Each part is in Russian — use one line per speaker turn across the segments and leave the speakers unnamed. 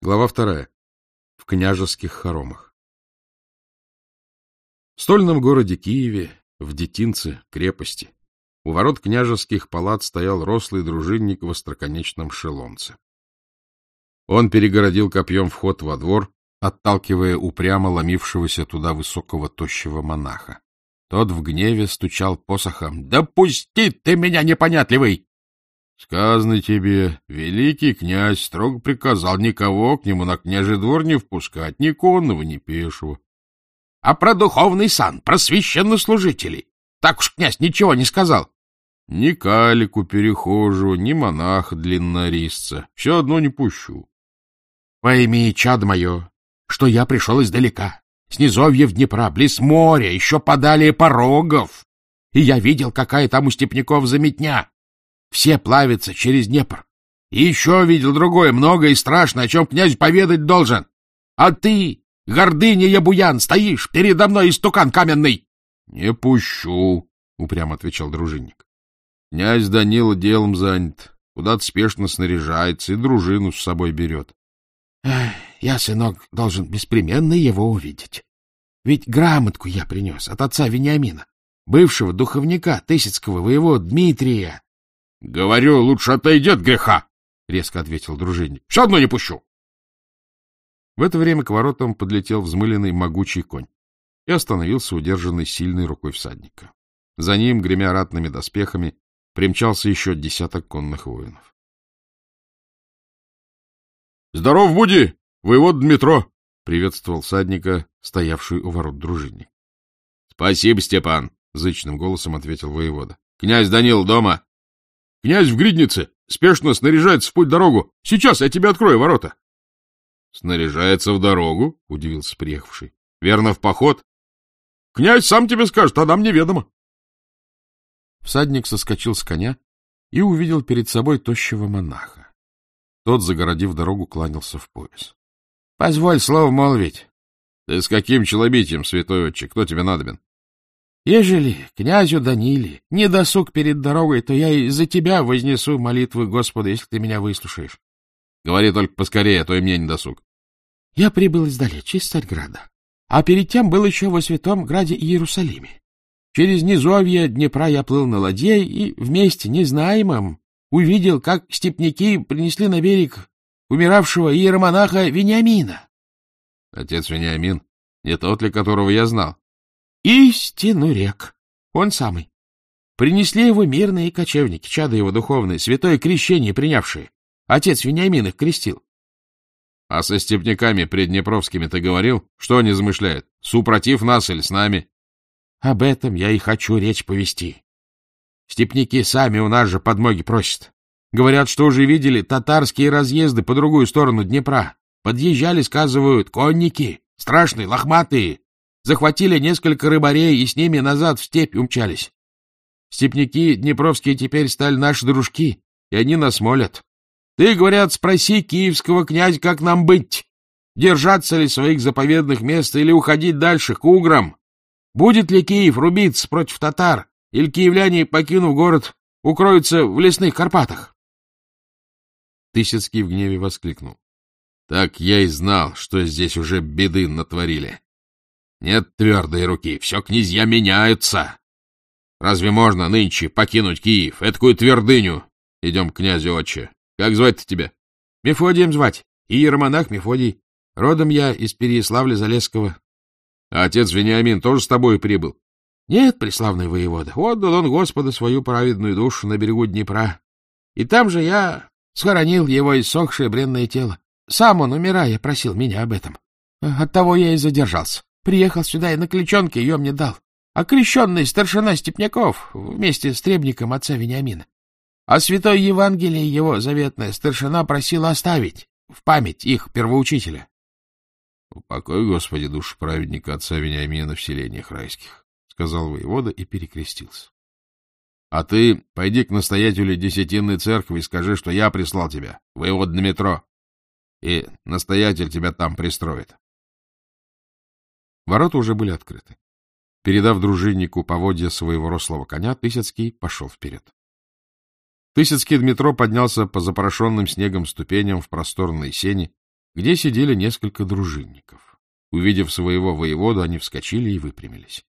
Глава вторая. В княжеских хоромах. В стольном городе Киеве, в детинце, крепости, у ворот княжеских палат стоял рослый дружинник в остроконечном шелонце. Он перегородил копьем вход во двор, отталкивая упрямо ломившегося туда высокого тощего монаха. Тот в гневе стучал посохом. — Да пусти ты меня, непонятливый! Сказано тебе, великий князь строго приказал никого к нему на княжий двор не впускать, ни конного, ни пешего. А про духовный сан, про священнослужителей, так уж князь ничего не сказал. Ни калику перехожего, ни монаха длиннорисца, все одно не пущу. Пойми, чад мое, что я пришел издалека, с низовьев Днепра, близ моря, еще подалее порогов, и я видел, какая там у степняков заметня. Все плавятся через Днепр. И еще видел другое, многое и страшное, о чем князь поведать должен. А ты, гордыня Ябуян, стоишь передо мной истукан каменный. — Не пущу, — упрямо отвечал дружинник. Князь Данила делом занят, куда-то спешно снаряжается и дружину с собой берет. — Я, сынок, должен беспременно его увидеть. Ведь грамотку я принес от отца Вениамина, бывшего духовника Тысяцкого воевода Дмитрия. — Говорю, лучше отойди от греха, — резко ответил дружинник. — Все одно не пущу. В это время к воротам подлетел взмыленный могучий конь и остановился, удержанный сильной рукой всадника. За ним, гремя ратными доспехами, примчался еще десяток конных воинов. — Здоров буди, воевод Дмитро! — приветствовал всадника, стоявший у ворот дружинник. — Спасибо, Степан! — зычным голосом ответил воевода. — Князь Данил дома? — Князь в гриднице! Спешно снаряжается в путь-дорогу! Сейчас я тебе открою ворота! — Снаряжается в дорогу? — удивился приехавший. — Верно, в поход? — Князь сам тебе скажет, а нам неведомо. Всадник соскочил с коня и увидел перед собой тощего монаха. Тот, загородив дорогу, кланялся в пояс. — Позволь слово молвить. — Ты с каким челобитием, святой отче? Кто тебе надобен? Ежели князю Даниле не досуг перед дорогой, то я и за тебя вознесу молитвы Господа, если ты меня выслушаешь. Говори только поскорее, а то и мне не досуг. Я прибыл издалече, из Царьграда, а перед тем был еще во Святом Граде Иерусалиме. Через низовье Днепра я плыл на ладье и вместе, незнаемым, увидел, как степняки принесли на берег умиравшего иеромонаха Вениамина. Отец Вениамин, не тот ли, которого я знал? Истину рек. Он самый. Принесли его мирные кочевники, чада его духовные, святое крещение принявшие. Отец Вениамин их крестил. — А со степняками преднепровскими ты говорил? Что они замышляют? Супротив нас или с нами? — Об этом я и хочу речь повести. Степняки сами у нас же подмоги просят. Говорят, что уже видели татарские разъезды по другую сторону Днепра. Подъезжали, сказывают, конники, страшные, лохматые, захватили несколько рыбарей и с ними назад в степь умчались. Степняки днепровские теперь стали наши дружки, и они нас молят. Ты, говорят, спроси киевского князя, как нам быть, держаться ли своих заповедных мест или уходить дальше, к уграм. Будет ли Киев рубиться против татар, или киевляне, покинув город, укроются в лесных Карпатах? Тысяцкий в гневе воскликнул. — Так я и знал, что здесь уже беды натворили. Нет твердой руки, все князья меняются. Разве можно нынче покинуть Киев, эткую твердыню? Идем к князю отче. Как звать-то тебя? Мефодием звать. И Иеромонах Мефодий. Родом я из Переяславля-Залесского. А отец Вениамин тоже с тобой прибыл? Нет, преславный воевода. Отдал он Господа свою праведную душу на берегу Днепра. И там же я схоронил его иссохшее бренное тело. Сам он, умирая, просил меня об этом. Оттого я и задержался. Приехал сюда и на кличонке ее мне дал. А крещенный старшина Степняков вместе с требником отца Вениамина. А святой Евангелие его заветная старшина просила оставить в память их первоучителя. — Упокой, Господи, душу праведника отца Вениамина в селениях райских, — сказал воевода и перекрестился. — А ты пойди к настоятелю Десятинной церкви и скажи, что я прислал тебя, воевод на метро, и настоятель тебя там пристроит. Ворота уже были открыты. Передав дружиннику поводья своего рослого коня, Тысяцкий пошел вперед. Тысяцкий Дмитро поднялся по запорошенным снегом ступеням в просторной сени где сидели несколько дружинников. Увидев своего воеводу, они вскочили и выпрямились.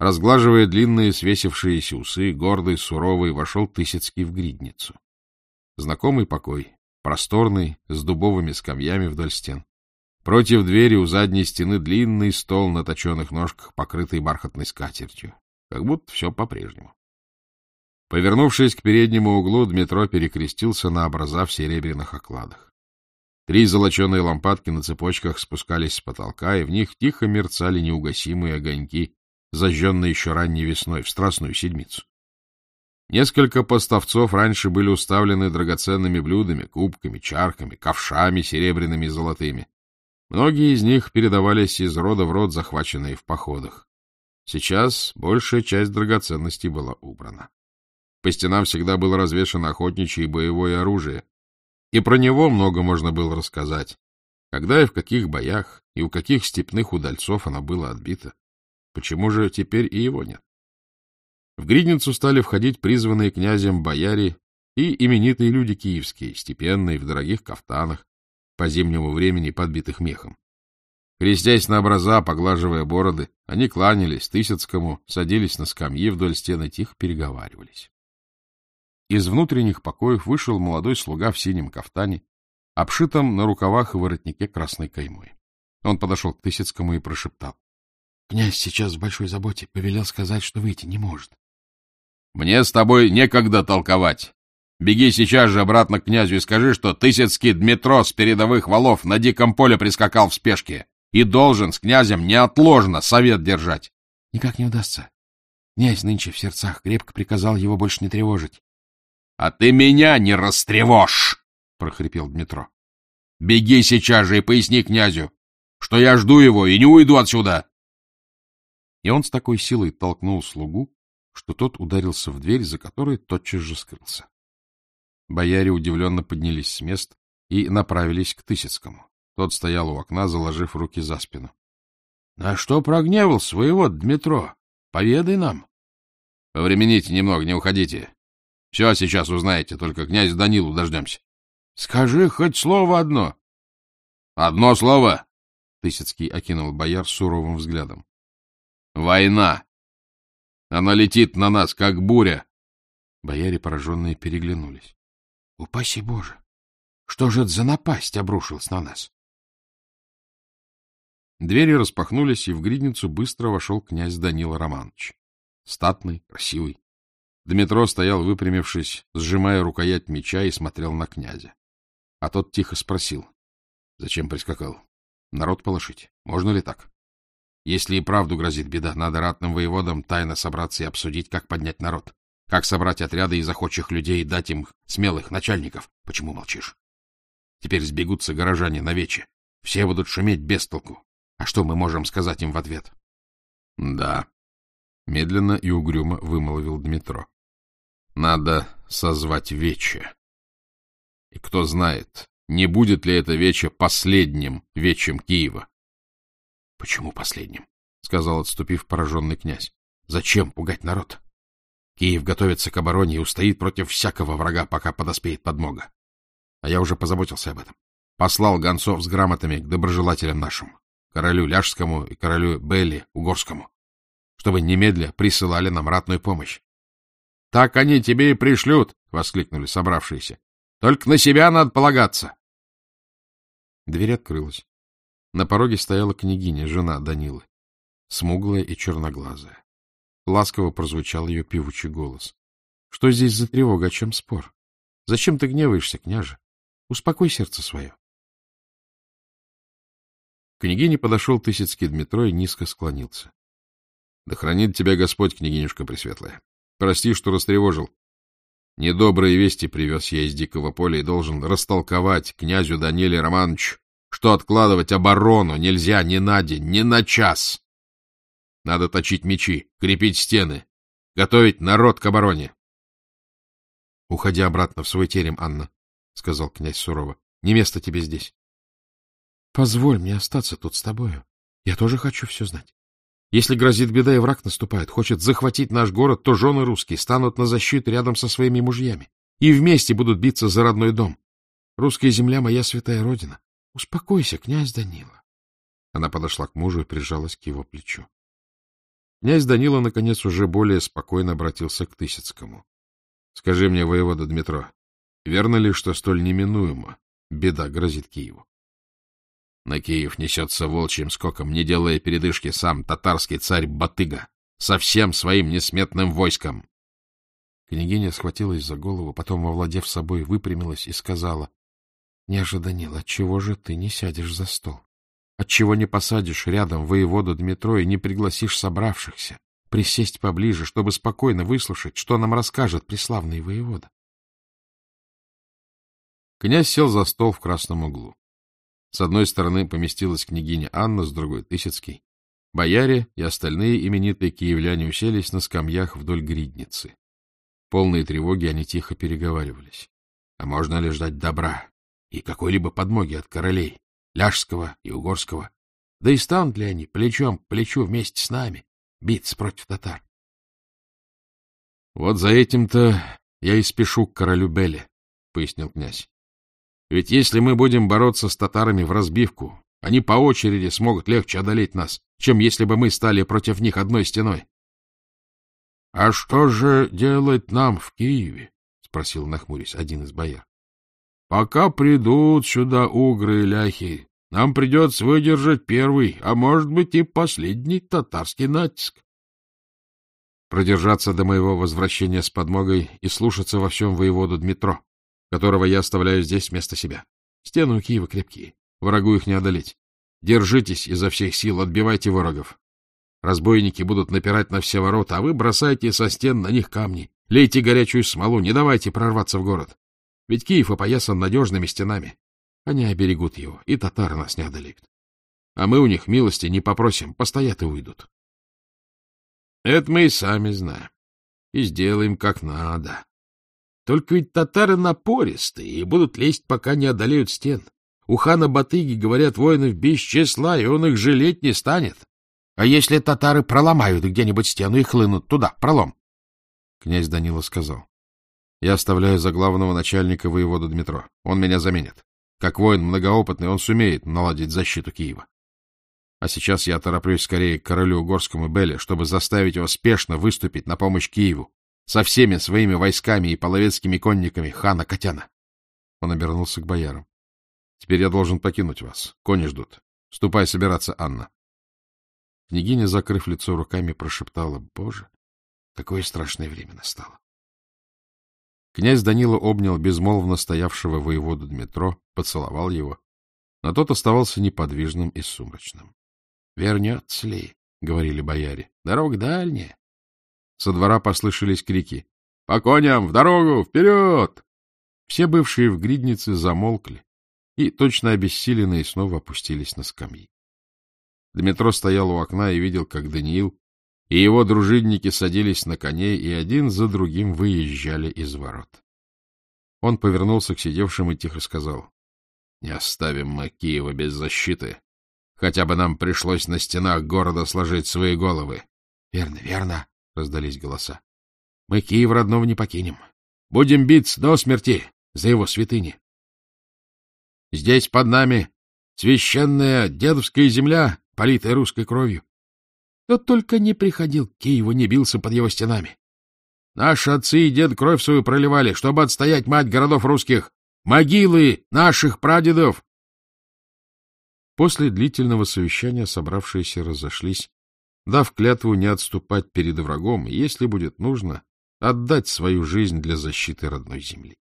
Разглаживая длинные свесившиеся усы, гордый, суровый, вошел Тысяцкий в гридницу. Знакомый покой, просторный, с дубовыми скамьями вдоль стен. Против двери у задней стены длинный стол на точеных ножках, покрытый бархатной скатертью. Как будто все по-прежнему. Повернувшись к переднему углу, Дмитро перекрестился на образа в серебряных окладах. Три золоченые лампадки на цепочках спускались с потолка, и в них тихо мерцали неугасимые огоньки, зажженные еще ранней весной, в Страстную Седмицу. Несколько поставцов раньше были уставлены драгоценными блюдами, кубками, чарками, ковшами серебряными и золотыми. Многие из них передавались из рода в род, захваченные в походах. Сейчас большая часть драгоценностей была убрана. По стенам всегда было развешано охотничье и боевое оружие. И про него много можно было рассказать. Когда и в каких боях, и у каких степных удальцов оно было отбито. Почему же теперь и его нет? В гридницу стали входить призванные князем бояре и именитые люди киевские, степенные, в дорогих кафтанах, по зимнему времени подбитых мехом. Крестясь на образа, поглаживая бороды, они кланялись Тысяцкому, садились на скамьи вдоль стены, тихо переговаривались. Из внутренних покоев вышел молодой слуга в синем кафтане, обшитом на рукавах и воротнике красной каймой. Он подошел к Тысяцкому и прошептал. — Князь сейчас в большой заботе, повелел сказать, что выйти не может. — Мне с тобой некогда толковать. Беги сейчас же обратно к князю и скажи, что Тысяцкий Дмитро с передовых валов на диком поле прискакал в спешке и должен с князем неотложно совет держать. — Никак не удастся. Князь нынче в сердцах крепко приказал его больше не тревожить. — А ты меня не растревожь! — прохрипел Дмитро. — Беги сейчас же и поясни князю, что я жду его и не уйду отсюда. И он с такой силой толкнул слугу, что тот ударился в дверь, за которой тотчас же скрылся. Бояре удивленно поднялись с мест и направились к Тысяцкому. Тот стоял у окна, заложив руки за спину. — На что прогневал своего Дмитро? Поведай нам. — Повремените немного, не уходите. Все сейчас узнаете, только князь Данилу дождемся. — Скажи хоть слово одно. — Одно слово? — Тысяцкий окинул бояр суровым взглядом. — Война! Она летит на нас, как буря! Бояре, пораженные, переглянулись. — Упаси Боже! Что же это за напасть обрушилась на нас? Двери распахнулись, и в гридницу быстро вошел князь Данила Романович. Статный, красивый, Дмитро стоял, выпрямившись, сжимая рукоять меча и смотрел на князя. А тот тихо спросил. — Зачем прискакал? Народ полошить. Можно ли так? Если и правду грозит беда, надо ратным воеводам тайно собраться и обсудить, как поднять народ. Как собрать отряды из охотчих людей и дать им смелых начальников. Почему молчишь? Теперь сбегутся горожане на вече. Все будут шуметь без толку. А что мы можем сказать им в ответ? — Да, — медленно и угрюмо вымолвил Дмитро. Надо созвать вече. И кто знает, не будет ли это вече последним вечем Киева. — Почему последним? — сказал, отступив пораженный князь. — Зачем пугать народ? Киев готовится к обороне и устоит против всякого врага, пока подоспеет подмога. А я уже позаботился об этом. Послал гонцов с грамотами к доброжелателям нашим, королю Ляжскому и королю Белли Угорскому, чтобы немедля присылали нам ратную помощь. — Так они тебе и пришлют, — воскликнули собравшиеся. — Только на себя надо полагаться. Дверь открылась. На пороге стояла княгиня, жена Данилы, смуглая и черноглазая. Ласково прозвучал ее певучий голос. — Что здесь за тревога, о чем спор? Зачем ты гневаешься, княже? Успокой сердце свое. Княгине подошел Тысяцкий Дмитро и низко склонился. — Да хранит тебя Господь, княгинюшка Пресветлая. Прости, что растревожил. Недобрые вести привез я из дикого поля и должен растолковать князю Даниле Романовичу, что откладывать оборону нельзя ни на день, ни на час. Надо точить мечи, крепить стены, готовить народ к обороне. — Уходи обратно в свой терем, Анна, — сказал князь сурово. — Не место тебе здесь. — Позволь мне остаться тут с тобою. Я тоже хочу все знать. Если грозит беда и враг наступает, хочет захватить наш город, то жены русские станут на защиту рядом со своими мужьями и вместе будут биться за родной дом. Русская земля — моя святая родина.
— Успокойся, князь Данила. Она подошла к мужу и прижалась к его плечу. Князь Данила, наконец, уже более спокойно обратился к Тысяцкому. — Скажи мне, воевода Дмитро, верно ли, что столь неминуемо беда грозит Киеву? На Киев несется волчьим скоком, не делая передышки, сам татарский царь Батыга со всем своим несметным войском. Княгиня схватилась за голову, потом, овладев собой, выпрямилась и сказала, — Княже Данил, отчего же ты не сядешь за стол? Отчего не посадишь рядом воеводу Дмитро и не пригласишь собравшихся присесть поближе, чтобы спокойно выслушать, что нам расскажет преславный воевода? Князь сел за стол в красном углу. С одной стороны поместилась княгиня Анна, с другой — Тысяцкий. Бояре и остальные именитые киевляне уселись на скамьях вдоль гридницы. Полные тревоги они тихо переговаривались. А можно ли ждать добра и какой-либо подмоги от королей, Ляжского и Угорского? Да и станут ли они плечом к плечу вместе с нами биться против татар? — Вот за этим-то я и спешу к королю Беле, — пояснил князь. Ведь если мы будем бороться с татарами в разбивку, они по очереди смогут легче одолеть нас, чем если бы мы стали против них одной стеной. — А что же делать нам в Киеве? — спросил, нахмурясь, один из бояр. — Пока придут сюда угры и ляхи, нам придется выдержать первый, а может быть и последний татарский натиск. Продержаться до моего возвращения с подмогой и слушаться во всем воеводу Дмитро, которого я оставляю здесь вместо себя. Стены у Киева крепкие, врагу их не одолеть. Держитесь изо всех сил, отбивайте ворогов. Разбойники будут напирать на все ворота, а вы бросайте со стен на них камни, лейте горячую смолу, не давайте прорваться в город. Ведь Киев опоясан надежными стенами. Они оберегут его, и татары нас не одолеют. А мы у них милости не попросим, постоят и уйдут. Это мы и сами знаем. И сделаем как надо. Только ведь татары напористые и будут лезть, пока не одолеют стен. У хана Батыги, говорят, воинов без числа, и он их жалеть не станет. А если татары проломают где-нибудь стену и хлынут туда, пролом? Князь Данила сказал. Я оставляю за главного начальника воевода Дмитро. Он меня заменит. Как воин многоопытный, он сумеет наладить защиту Киева. А сейчас я тороплюсь скорее к королю Угорскому Беле, чтобы заставить его спешно выступить на помощь Киеву со всеми своими войсками и половецкими конниками хана Котяна. Он обернулся к боярам. — Теперь я должен покинуть вас. Кони ждут. Ступай собираться, Анна. Княгиня, закрыв лицо руками, прошептала. — Боже, какое страшное время настало. Князь Данила обнял безмолвно стоявшего воеводу Дмитро, поцеловал его, но тот оставался неподвижным и сумрачным. — Вернется ли? — говорили бояре. — Дорога дальняя. Со двора послышались крики. — По коням! В дорогу! Вперед! Все бывшие в гриднице замолкли и, точно обессиленные, снова опустились на скамьи. Дмитро стоял у окна и видел, как Даниил и его дружинники садились на коней и один за другим выезжали из ворот. Он повернулся к сидевшим и тихо сказал, — Не оставим мы Киева без защиты. Хотя бы нам пришлось на стенах города сложить свои головы. — Верно, верно, — раздались голоса. — Мы Киев родного не покинем. Будем биться до смерти за его святыни. Здесь под нами священная дедовская земля, политая русской кровью. Кто только не приходил к Киеву, не бился под его стенами. Наши отцы и дед кровь свою проливали, чтобы отстоять мать городов русских, могилы наших прадедов. После длительного совещания собравшиеся разошлись, дав клятву не отступать перед врагом если будет нужно, отдать свою жизнь для защиты родной земли.